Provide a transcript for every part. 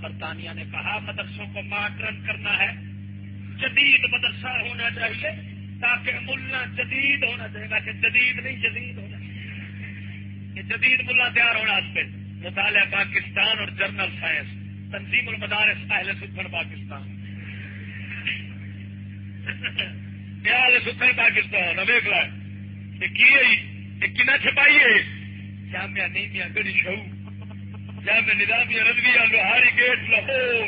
برطانیہ نے کہا، مدرسوں کو ماڈرن کرنا ہے، جدید مدرسہ ہونا چاہیے تاکہ ملا جدید ہونا چاہیے کہ جدید نہیں، جدید ہونا چاہیے۔ یہ جدید ملا تیار ہونا اس پہ۔ مطالعہ پاکستان اور جرنل سائنس، تنظیم المدارس اہل سکھن پاکستان۔ اہل سکھن پاکستان ابھی کنا چھپائیے جامعہ نیمیا گڑی شو جامعہ نظامیہ رضویہ لوہاری گیٹ لاہور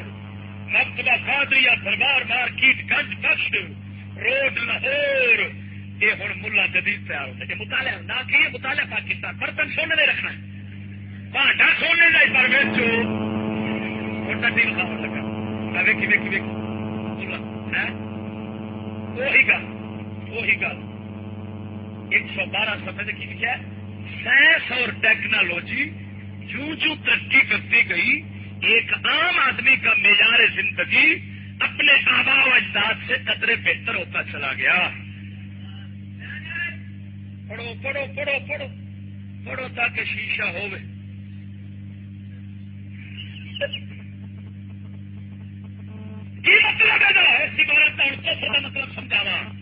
مکتبہ قادریہ دربار مارکیٹ گنج کشت روڈ لاہور۔ یہ ہوں ملا جدید تیار ہوتا ہے مطالعہ نہ کہ مطالعہ پاکستان برتن سونے نہیں رکھنا ہے۔ پانڈا سونے کا پر ویچو۔ ٹی کھاؤ لگا۔ ویکھی ویکھی ویکھی۔ ہاں؟ وہی گل وہی گل۔ ایک سو بارہ سفید کی لکھا سائنس اور ٹیکنالوجی جوں جوں ترقی کرتی گئی، ایک عام آدمی کا معیار زندگی اپنے آبا و اجداد سے قدرے بہتر ہوتا چلا گیا۔ پڑھو پڑھو پڑھو پڑھو پڑھو تاکہ شیشہ ہو مطلب ہے سیبارت مطلب سمجھاوا۔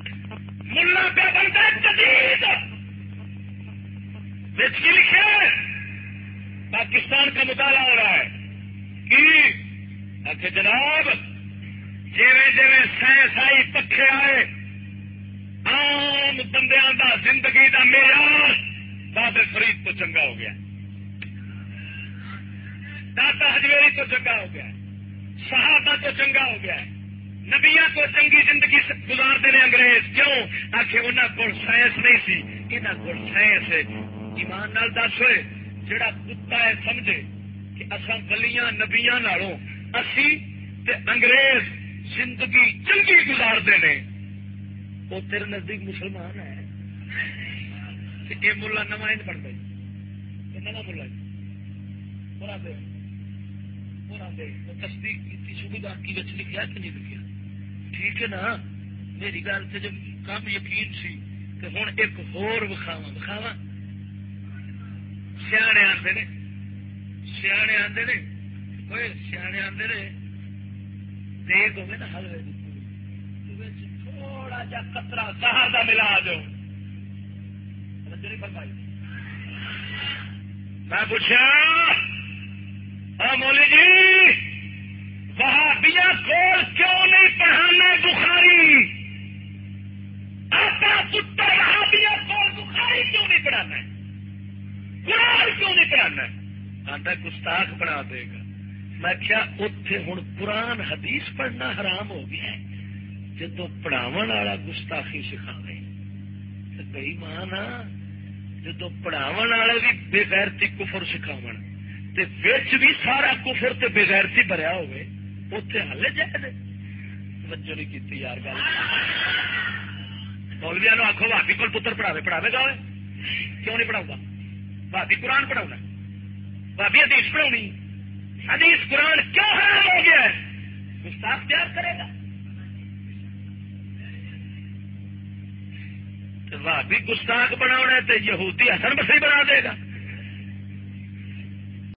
ملا کا بنتا جدید۔ لکھے پاکستان کا مطالعہ ہو رہا ہے کہ اچھا جناب، جیویں جیویں سائنس آئی پکے آئے، عام بندیاں دا زندگی دا معیار بابے فرید تو چنگا ہو گیا۔ داتا ہجویری تو چنگا ہو گیا۔ صحابہ تو چنگا ہو گیا۔ نبیا کو چنگی زندگی گزارتے ہیں انگریز۔ کیوں؟ آخر انہوں کو سائنس نہیں سی انہوں کو سائنس ایمان نال دس ہوئے۔ جڑا کتا ہے سمجھے کہ اصا گلیاں نبیا نالوں اسی تے انگریز زندگی چنگی گزارتے ہیں وہ تیرے نزدیک مسلمان ہے۔ یہ ملا نواں بن گئی نواں ملا پورا دے۔ پورا دے۔ تصدیق کی سویدھا کی بچ لکھا کہ نہیں لکھا ٹھیک ہے نا؟ میری گل سے جب کم یقین سی تو ہوں ایک ہور وکھاوا وکھاوا سیانے آتے سیانے آتے نے سیانے آتے دیگ ہوگی نا حلوے تھوڑا جا کترا سہار کا ملا جاؤ میں پوچھا مولی جی وہابیا کول کیوں قرآن پڑھانا آتا گستاخ بنا دے گا۔ میں کیا اتے ہوں قرآن حدیث پڑھنا حرام ہو گیا جدو پڑھاو والا گستاخی سکھا گئی ماں نا جدو پڑھاو والے بھی بےغیرتی کفر سکھاو بھی سارا کفر تے بےغیرتی بھریا ہوئے اتے ہلے جائے توجہ نہیں کی یار گل۔ مولویا نو آخو بھابی کو پتر پڑھاوے پڑھاوے گا کیوں نہیں پڑھاؤں گا؟ بھابی قرآن پڑھاؤ بھابی حدیث پڑھاؤنی حدیث قرآن کیوں حرام ہو گیا ہے؟ گستاخ پیار کرے گا۔ بھی گستاخ بنا تو یہودی حسن بسی بنا دے گا۔